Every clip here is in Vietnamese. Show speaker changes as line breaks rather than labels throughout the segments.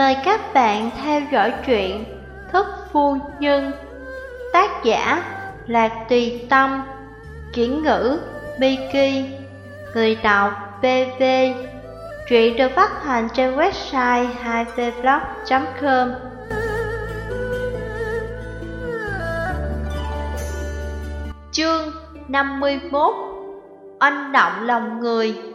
Mời các bạn theo dõi truyện Thức Phu Nhân. Tác giả Lạc Tùy Tâm. Chuyển ngữ Biki Người đọc BV Truyện được phát hành trên website 2vblog.com Chương 51 Anh động lòng người.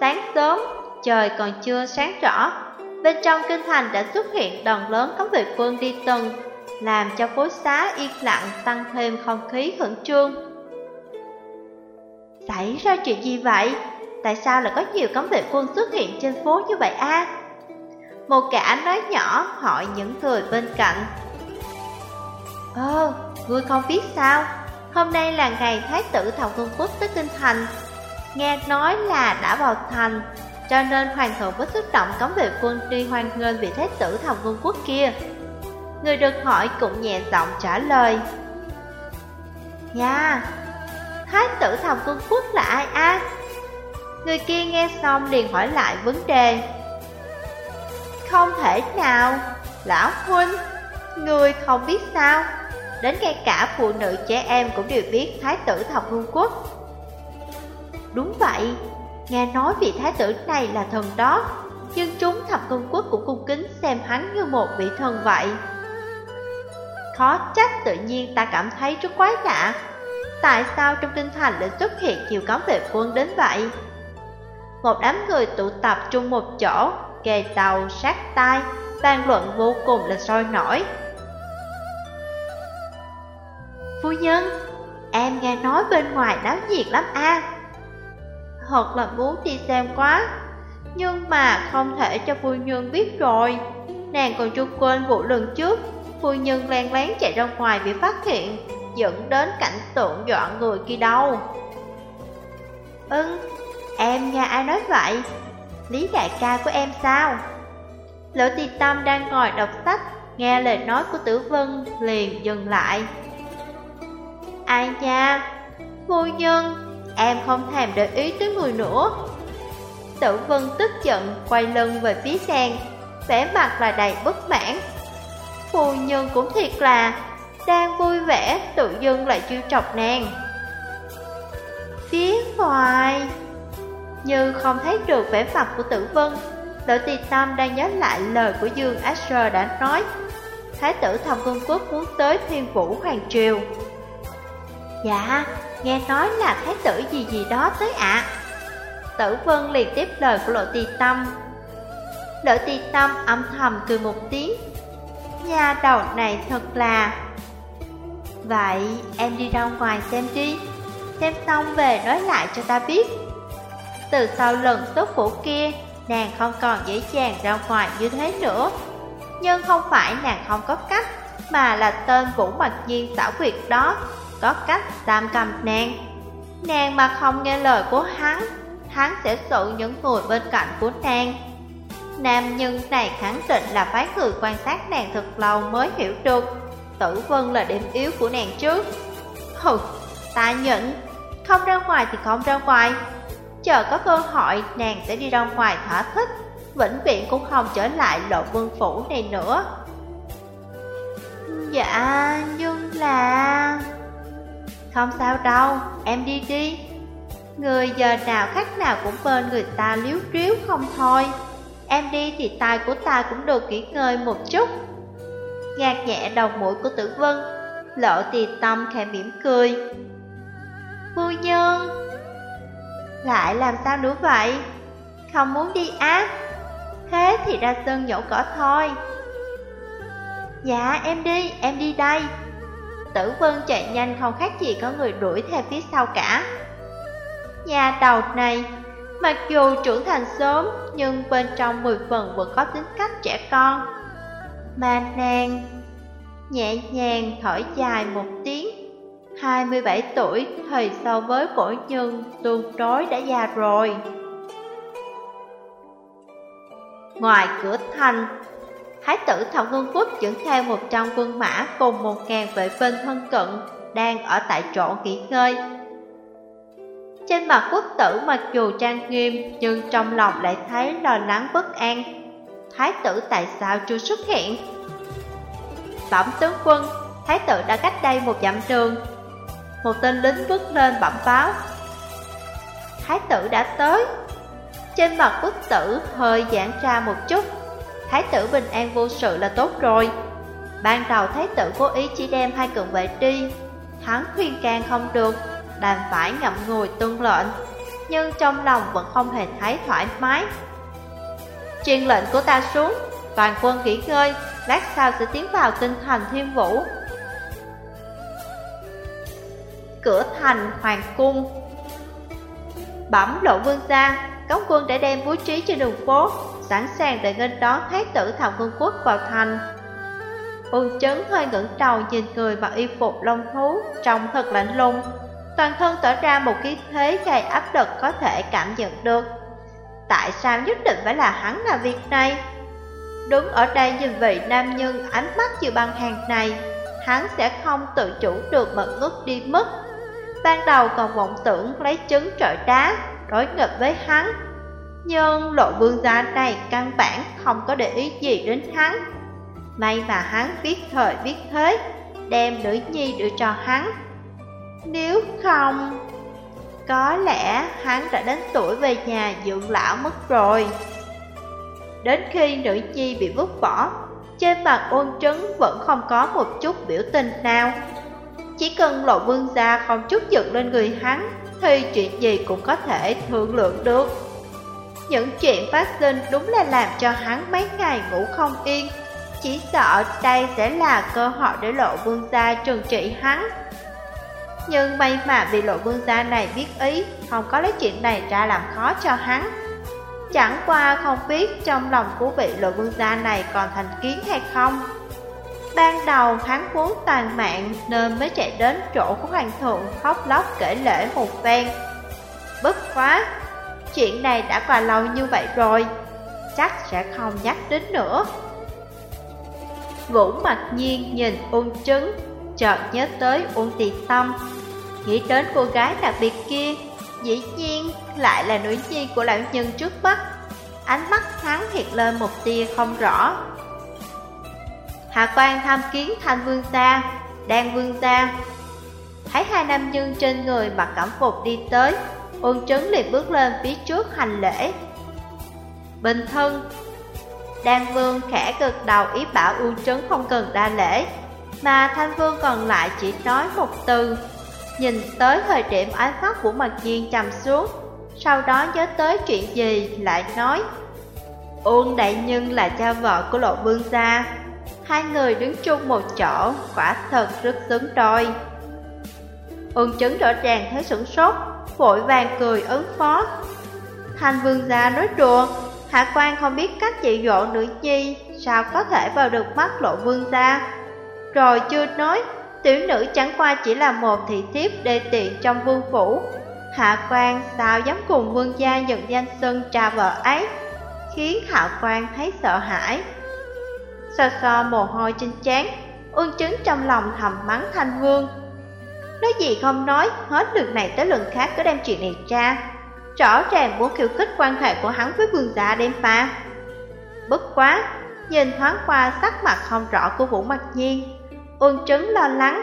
Sáng sớm, trời còn chưa sáng rõ Bên trong kinh thành đã xuất hiện đoàn lớn cấm vệ quân đi tuần Làm cho phố xá yên lặng tăng thêm không khí khẩn trương Xảy ra chuyện gì vậy? Tại sao lại có nhiều cấm vệ quân xuất hiện trên phố như vậy a? Một cả nói nhỏ hỏi những người bên cạnh Ơ, ngươi không biết sao? Hôm nay là ngày Thái tử Thảo Vương Quốc tới Kinh Thành Nghe nói là đã vào thành Cho nên hoàng thượng mới xúc động cấm vệ quân đi hoan nghênh vị Thái tử thần Vương Quốc kia. Người được hỏi cũng nhẹ giọng trả lời. Nha, Thái tử thần Vương Quốc là ai a? Người kia nghe xong liền hỏi lại vấn đề. Không thể nào, lão huynh, người không biết sao? Đến ngay cả phụ nữ trẻ em cũng đều biết Thái tử Thập Vương Quốc. Đúng vậy, nghe nói vị Thái tử này là thần đó Nhưng chúng Thập công Quốc cũng cung kính xem hắn như một vị thần vậy. Khó trách tự nhiên ta cảm thấy rất quái lạ. Tại sao trong kinh thành lại xuất hiện nhiều cấm vệ quân đến vậy? Một đám người tụ tập chung một chỗ, kề đầu sát tai, bàn luận vô cùng là sôi nổi. Phu nhân, em nghe nói bên ngoài náo nhiệt lắm a. Thật là muốn đi xem quá. Nhưng mà không thể cho phu nhân biết rồi. Nàng còn chưa quên vụ lần trước Phu nhân len lén chạy ra ngoài bị phát hiện Dẫn đến cảnh tượng dọa người kia đâu Ừ, em nghe ai nói vậy? Lý đại ca của em sao? Lỗ tì tâm đang ngồi đọc sách Nghe lời nói của tử vân liền dừng lại. Ai nha, phu nhân, em không thèm để ý tới người nữa. Tử Vân tức giận quay lưng về phía sang vẻ mặt là đầy bất mãn. Phu nhân cũng thiệt là đang vui vẻ tự dưng lại chiêu chọc nàng. Phía ngoài, như không thấy được vẻ mặt của Tử Vân, Đỗ Tì Tâm đang nhớ lại lời của Dương Asher đã nói. Thái tử Thầm Vương Quốc muốn tới thiên vũ Hoàng Triều. Dạ, nghe nói là thái tử gì gì đó tới ạ. Tử Vân liền tiếp lời của lộ tỳ tâm. Lộ tỳ tâm âm thầm cười một tiếng. Nhà đầu này thật là. Vậy em đi ra ngoài xem đi. Xem xong về nói lại cho ta biết. Từ sau lần tốt phủ kia, Nàng không còn dễ dàng ra ngoài như thế nữa. Nhưng không phải nàng không có cách, Mà là tên Vũ Mặc Nhiên xảo quyệt đó có cách giam cầm nàng. Nàng mà không nghe lời của hắn Hắn sẽ xử những người bên cạnh của nàng. Nam nhân này khẳng định là phái người quan sát nàng thật lâu mới hiểu được. Tử vân là điểm yếu của nàng trước. Hừ, ta nhẫn. Không ra ngoài thì không ra ngoài. Chờ có cơ hội nàng sẽ đi ra ngoài thỏa thích. Vĩnh viễn cũng không trở lại lộ vương phủ này nữa. Dạ, nhưng là... Không sao đâu, em đi đi. Người giờ nào khách nào cũng bên người ta liếu riếu không thôi. Em đi thì tai của ta cũng được nghỉ ngơi một chút. Ngạt nhẹ đầu mũi của tử vân Lộ tì tâm khẽ mỉm cười. Phu nhân Lại làm sao nữa vậy? Không muốn đi á Thế thì ra sân nhổ cỏ thôi. Dạ em đi, em đi đây. Tử Vân chạy nhanh, không khác gì có người đuổi theo phía sau cả. Nhà đầu này, Mặc dù trưởng thành sớm, Nhưng bên trong mười phần vẫn có tính cách trẻ con. Mà nàng Nhẹ nhàng thở dài một tiếng 27 tuổi Thời so với cổ nhân tương đối đã già rồi. Ngoài cửa thành Thái tử Thọ Ngân Quốc dẫn theo 100 quân mã cùng 1.000 vệ binh thân cận đang ở tại chỗ nghỉ ngơi. Trên mặt quốc tử mặc dù trang nghiêm, Nhưng trong lòng lại thấy lo lắng bất an. Thái tử tại sao chưa xuất hiện? Bẩm tướng quân, Thái tử đã cách đây một dặm đường. Một tên lính bước lên bẩm báo. Thái tử đã tới. Trên mặt quốc tử hơi giãn ra một chút. Thái tử bình an vô sự là tốt rồi. Ban đầu thái tử cố ý chỉ đem hai cận vệ đi. Hắn khuyên can không được, Đành phải ngậm ngùi tuân lệnh. Nhưng trong lòng vẫn không hề thấy thoải mái. Truyền lệnh của ta xuống, Toàn quân nghỉ ngơi, Lát sau sẽ tiến vào kinh thành thiên vũ. Cửa thành hoàng cung. Bẩm lộ vương gia Cống quân đã đem bố trí trên đường phố, Sẵn sàng để nghênh đón thái tử thảo quân quốc vào thành. Ôn chấn hơi ngẩng đầu nhìn người mặc y phục lông thú, Trông thật lạnh lùng. Toàn thân tỏ ra một khí thế gây áp lực có thể cảm nhận được. Tại sao nhất định phải là hắn làm việc này? Đứng ở đây nhìn vị nam nhân ánh mắt như băng hàng này, Hắn sẽ không tự chủ được mật ngất đi mất. Ban đầu còn vọng tưởng lấy trứng trọi đá Đối nghịch với hắn. Nhưng lộ vương gia này căn bản không có để ý gì đến hắn. May mà hắn biết thời biết thế, Đem nữ nhi đưa cho hắn. Nếu không, Có lẽ hắn đã đến tuổi về nhà dưỡng lão mất rồi. Đến khi nữ nhi bị vứt bỏ, Trên mặt ôn trấn vẫn không có một chút biểu tình nào. Chỉ cần lộ vương gia không chút giận lên người hắn thì chuyện gì cũng có thể thương lượng được. Những chuyện phát sinh đúng là làm cho hắn mấy ngày ngủ không yên. Chỉ sợ đây sẽ là cơ hội để lộ vương gia trừng trị hắn. Nhưng may mà vì lộ vương gia này biết ý, Không có lấy chuyện này ra làm khó cho hắn. Chẳng qua không biết trong lòng của vị lộ vương gia này còn thành kiến hay không. Ban đầu hắn muốn tàn mạng nên mới chạy đến chỗ của hoàng thượng khóc lóc kể lễ một phen. Bất quá, chuyện này đã qua lâu như vậy rồi Chắc sẽ không nhắc đến nữa. Vũ mặt nhiên nhìn ôn trứng Chợt nhớ tới ôn tì tâm. Nghĩ đến cô gái đặc biệt kia Dĩ nhiên lại là nữ nhi của lão nhân trước mắt. Ánh mắt hắn hiện lên một tia không rõ. Hạ quan tham kiến thanh vương gia, Đan vương gia. Thấy hai nam nhân trên người mặc cẩm phục đi tới, Uông trấn liền bước lên phía trước hành lễ. Bình thân, Đan vương khẽ cực đầu ý bảo Uông trấn không cần đa lễ, Mà thanh vương còn lại chỉ nói một từ. Nhìn tới thời điểm ánh mắt của mặt nhiên trầm xuống, Sau đó nhớ tới chuyện gì lại nói, Uông đại nhân là cha vợ của lộ vương gia. Hai người đứng chung một chỗ, Quả thật rất xứng đôi. Ưng chứng rõ ràng thấy sửng sốt, Vội vàng cười ứng phó. Thanh vương gia nói đùa, Hạ quan không biết cách dạy dỗ nữ nhi, Sao có thể vào được mắt lộ vương gia? Rồi chưa nói, Tiểu nữ chẳng qua chỉ là một thị thiếp đê tiện trong vương phủ. Hạ quan sao dám cùng vương gia nhận danh xưng trà vợ ấy, Khiến hạ quan thấy sợ hãi. So so mồ hôi trên chán Ương chứng trong lòng thầm mắng thanh vương. Nói gì không nói Hết lần này tới lần khác cứ đem chuyện này ra Rõ ràng muốn khiêu khích quan hệ của hắn với vương gia đêm pha Bất quá Nhìn thoáng qua sắc mặt không rõ của Vũ Mặc Nhiên ương chứng lo lắng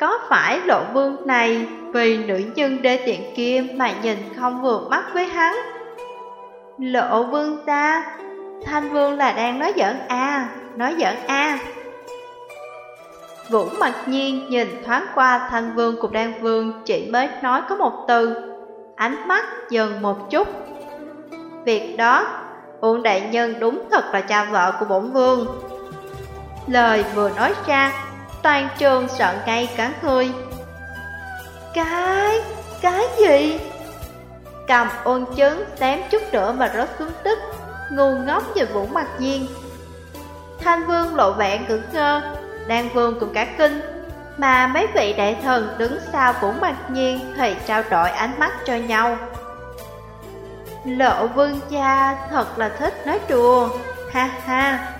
Có phải lộ vương này Vì nữ nhân đê tiện kia Mà nhìn không vừa mắt với hắn? Lộ vương ta, Thanh vương là đang nói giỡn à. Nói giỡn à Vũ mặc nhiên nhìn thoáng qua thanh vương cùng đan vương Chỉ mới nói có một từ. Ánh mắt dần một chút. Việc đó Uông đại nhân đúng thật là cha vợ của bổn vương. Lời vừa nói ra Toàn trường sợ ngay cả người. Cái, cái gì? Cầm ôn chứng xém chút nữa mà rớt xuống tức Ngu ngốc nhìn Vũ Mặc Nhiên. Thanh Vương lộ vẻ cứng ngơ. Đan Vương cũng cả kinh. Mà mấy vị đại thần đứng sau cũng Mặc Nhiên Thì trao đổi ánh mắt cho nhau. Lộ vương cha thật là thích nói đùa. Ha ha.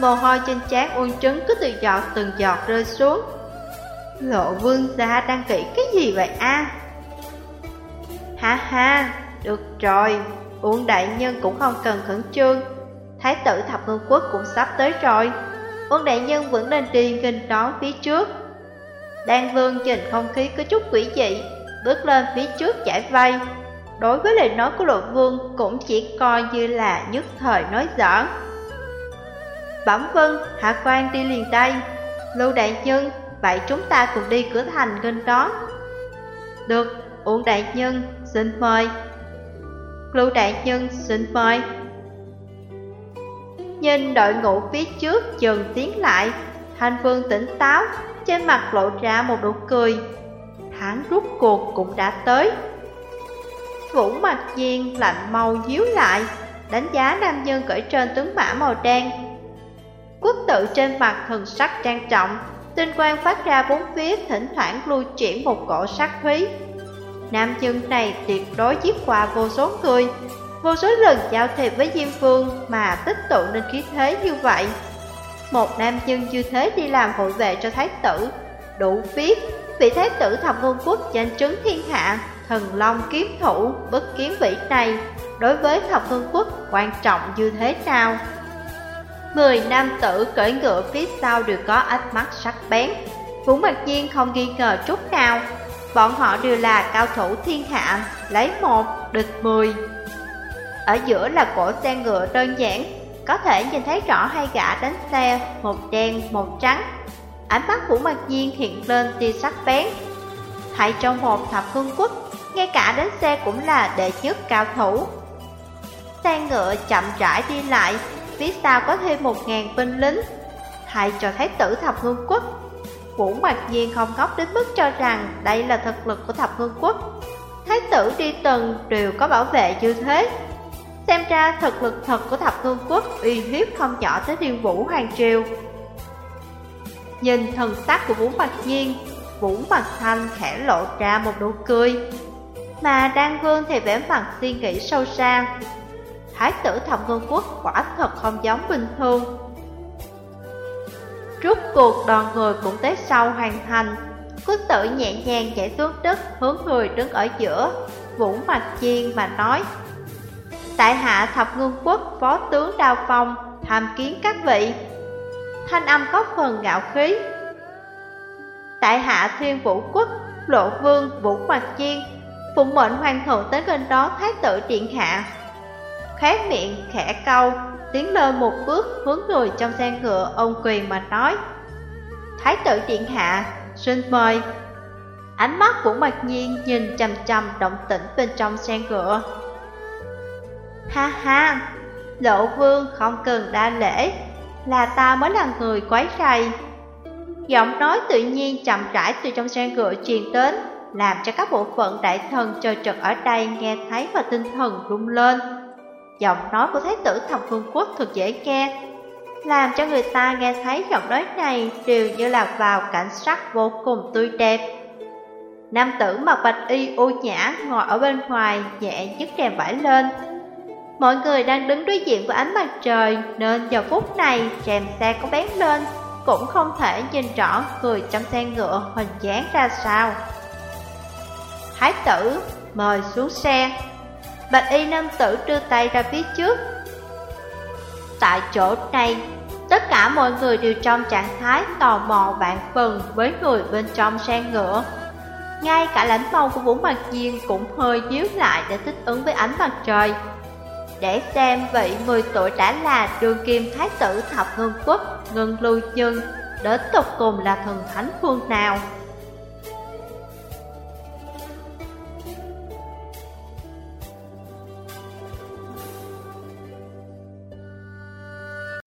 Mồ hôi trên trán uôn trứng cứ từ giọt từng giọt rơi xuống. Lộ vương gia đang kỹ cái gì vậy a? Ha ha, được rồi, uống đại nhân cũng không cần khẩn trương. Thái tử thập ngư quốc cũng sắp tới rồi. Quân đại nhân vẫn nên đi nghênh đón phía trước. Đan vương nhìn không khí có chút quỷ dị, bước lên phía trước giải vây. Đối với lời nói của lộ vương cũng chỉ coi như là nhất thời nói giỡn. Bẩm vân, hạ quan đi liền đây. Lưu đại nhân, vậy chúng ta cùng đi cửa thành nghênh đón. Được, uống đại nhân, xin mời. Lưu đại nhân, xin mời. Nhìn đội ngũ phía trước dần tiến lại, Thanh Vương tỉnh táo, trên mặt lộ ra một nụ cười. Hắn rút cuộc cũng đã tới. Vũ mặt nhiên lạnh màu díu lại, đánh giá nam nhân cởi trên tướng mã màu đen. Quốc tự trên mặt thần sắc trang trọng, tinh quang phát ra bốn phía thỉnh thoảng lưu chuyển một cổ sắc khí. Nam nhân này tuyệt đối giết qua vô số người, vô số lần giao thiệp với Diêm Vương mà tích tụ nên khí thế như vậy. Một nam nhân như thế đi làm hộ vệ cho thái tử, đủ biết vị thái tử thập ngôn quốc danh trấn thiên hạ, thần long kiếm thủ, bất kiến vĩ này, đối với thập ngôn quốc quan trọng như thế nào. Mười nam tử cởi ngựa phía sau đều có ánh mắt sắc bén, Vũ mặt Nhiên không nghi ngờ chút nào, bọn họ đều là cao thủ thiên hạ, lấy một, địch mười. Ở giữa là cổ xe ngựa đơn giản, có thể nhìn thấy rõ hai gã đánh xe, một đen, một trắng. Ánh mắt của mặt Nhiên hiện lên tia sắc bén. Hãy trong một thập phương quốc, ngay cả đánh xe cũng là đệ nhất cao thủ. Xe ngựa chậm rãi đi lại, phía sau có thêm một ngàn binh lính. Hãy cho thấy tử thập ngôn quốc. Vũ Mạc Nhiên không ngốc đến mức cho rằng đây là thực lực của thập ngôn quốc. Thái tử đi từng đều có bảo vệ như thế, Xem ra thực lực thật của thập cương quốc uy hiếp không nhỏ tới thiên vũ hoàng triều. Nhìn thần sắc của Vũ Mặt Nhiên, Vũ Mặt Thanh khẽ lộ ra một nụ cười, Mà Đan Vương thì vẻ mặt suy nghĩ sâu xa. Thái tử thập cương quốc quả thật không giống bình thường. Rút cuộc đoàn người cũng tới sau hoàn thành Quốc tử nhẹ nhàng chạy xuống đất hướng người đứng ở giữa. Vũ Mặt Chiên mà nói Tại hạ thập ngương quốc, phó tướng đào Phong, tham kiến các vị. Thanh âm có phần ngạo khí. Tại hạ thiên vũ quốc, lộ vương, vũ mặt chiên, Phụng mệnh hoàng thượng tới gần đó thái tử điện hạ. Khóe miệng, khẽ câu, Tiến lên một bước, hướng người trong xe ngựa, ông quyền mà nói, Thái tử điện hạ, xin mời. Ánh mắt của mặt nhiên nhìn chầm chầm động tĩnh bên trong xe ngựa. Ha ha, lộ vương không cần đa lễ, là ta mới là người quấy rầy. Giọng nói tự nhiên chậm rãi từ trong xe ngựa truyền đến, làm cho các bộ phận đại thần chờ trực ở đây nghe thấy và tinh thần rung lên. Giọng nói của Thái tử Thập Phương Quốc thật dễ nghe, làm cho người ta nghe thấy giọng nói này đều như là vào cảnh sắc vô cùng tươi đẹp. Nam tử mặc bạch y ô nhã ngồi ở bên ngoài nhẹ nhấc rèm vải lên, Mọi người đang đứng đối diện với ánh mặt trời Nên giờ phút này chèm xe có bén lên, Cũng không thể nhìn rõ người trong xe ngựa hình dáng ra sao. Thái tử, mời xuống xe. Bạch y nam tử đưa tay ra phía trước. Tại chỗ này, Tất cả mọi người đều trong trạng thái tò mò vạn phần với người bên trong xe ngựa. Ngay cả lãnh mâu của Vũ Mặt Diên cũng hơi nhíu lại để thích ứng với ánh mặt trời để xem vị 10 tuổi đã là đường kim thái tử thập ngân quốc ngân lưu nhân, đến tục cùng là thần thánh phương nào.